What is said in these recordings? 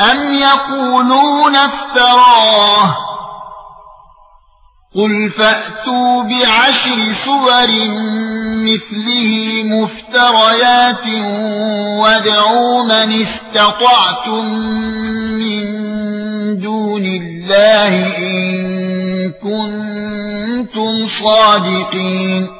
ام يقولون افتراه قل فاتوا بعشر سور مثله مفتريات وادعوا من استطعتم من دون الله ان كنتم صادقين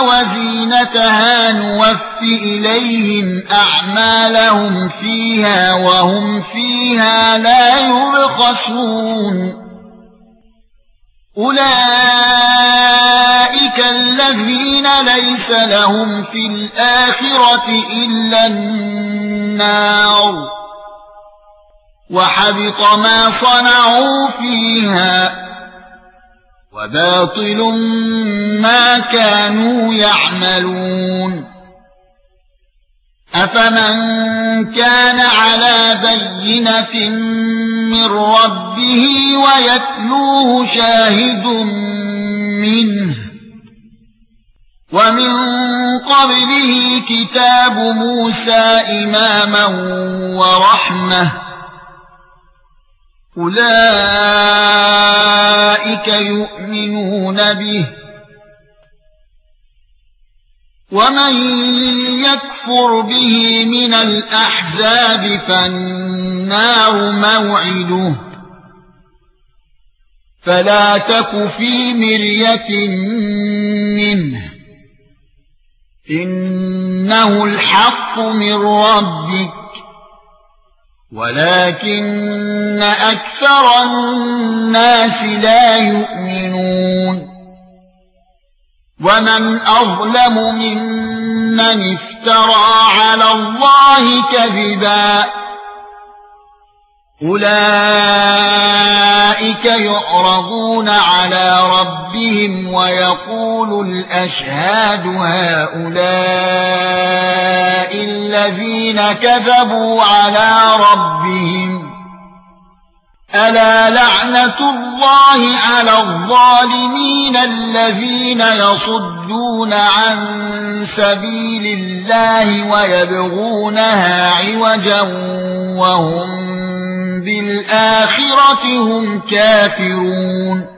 وَزِينَتَهَا نُوَفِّ إِلَيْهِمْ أَعْمَالَهُمْ فِيهَا وَهُمْ فِيهَا لَا يُبْخَسُونَ. أُولَئِكَ الَّذِينَ لَيْسَ لَهُمْ فِي الْآخِرَةِ إِلَّا النَّارُ. وحبط ما صنعوا فيها. وباطل ما كانوا يعملون. افمن كان على بينه من ربه ويتلوه شاهد منه ومن قبله كتاب موسى اماما ورحمه أولئك يؤمنون به. ومن يكفر به من الأحزاب فالنار موعده. فلا تك في مرية منه. إنه الحق من ربك. ولكن أكثر الناس لا يؤمنون. ومن أظلم ممن افترى على الله كذبا. أولئك يعرضون على ربهم ويقول الأشهاد هؤلاء الذين كذبوا على ربهم. ألا لعنة الله على الظالمين الذين يصدون عن سبيل الله ويبغونها عوجا وهم بالاخره هم كافرون.